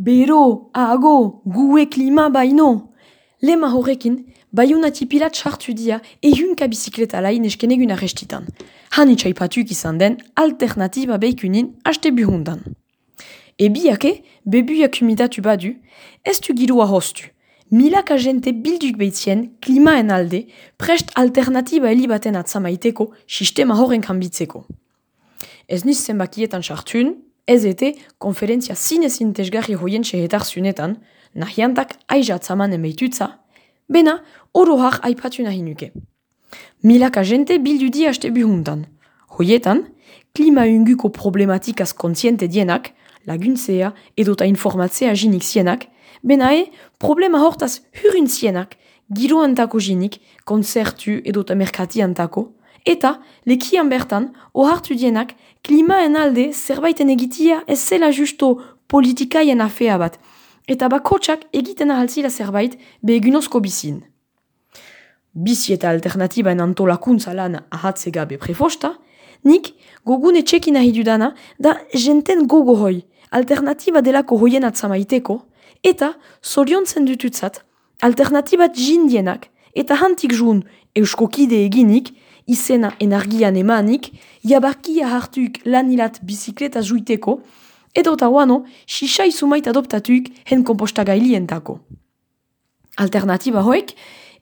Bero, ago, gue klima baino. Lema horrekin, baiuna tipilat sartu dia ehunka bizikleta lain eskenegun arrestitan. Han itxaipatuk izan den alternatiba beikunin haste buhundan. Ebiake, bebuiak humidatu badu, ez du girua hostu. Milaka jente bilduk behitzien klimaen alde prest alternatiba elibaten atzamaiteko sistema horren kanbitzeko. Ez niz zenbakietan sartun, ez ete konferentzia zinez intezgarri hoien sehetar zunetan, nahiantak aiza atzaman emeitutza, bena oro har aipatu nahi nuke. Milaka jente bildu di haste buhuntan. Hoietan, klima unguko problematikaz kontziente dienak, laguntzea edota informatzea jinik zienak, bena e, problema hortaz hurun zienak, giro antako jinik, konzertu edota merkati antako, eta lekian bertan, ohartu dienak, klimaen alde zerbaiten egitia ez zela justo politikaien afea bat, eta bakotsak egiten ahaltzila zerbait behegunozko bizin. Bizi eta alternatibaen antolakuntza lan ahatze gabe prefosta, nik gogune txekin nahi dudana da jenten gogo hoi, alternatiba delako hoien atzamaiteko, eta zoriontzen dututzat, alternatibat jindienak, eta hantik jun euskokide eginik, izena enargian emanik, jabarkia hartuik lanilat bizikleta zuiteko, edo eta guano, xixai sumait adoptatuk hen komposta gailientako. Alternatiba hoek,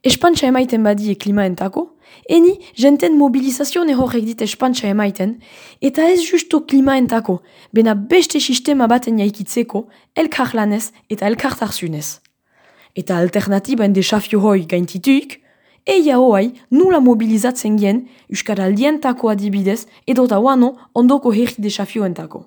espantxa emaiten badie klimaentako, eni jenten mobilizazione horrek dit espantxa emaiten, eta ez justo klimaentako, bena beste sistema baten jaikitzeko, elkar lanez eta elkar tarzunez. Eta alternatibaen desafio hoi gaintituik, eia hoai nula mobilizatzen gen Euskaraldientako adibidez edo eta ondoko herri desafioentako.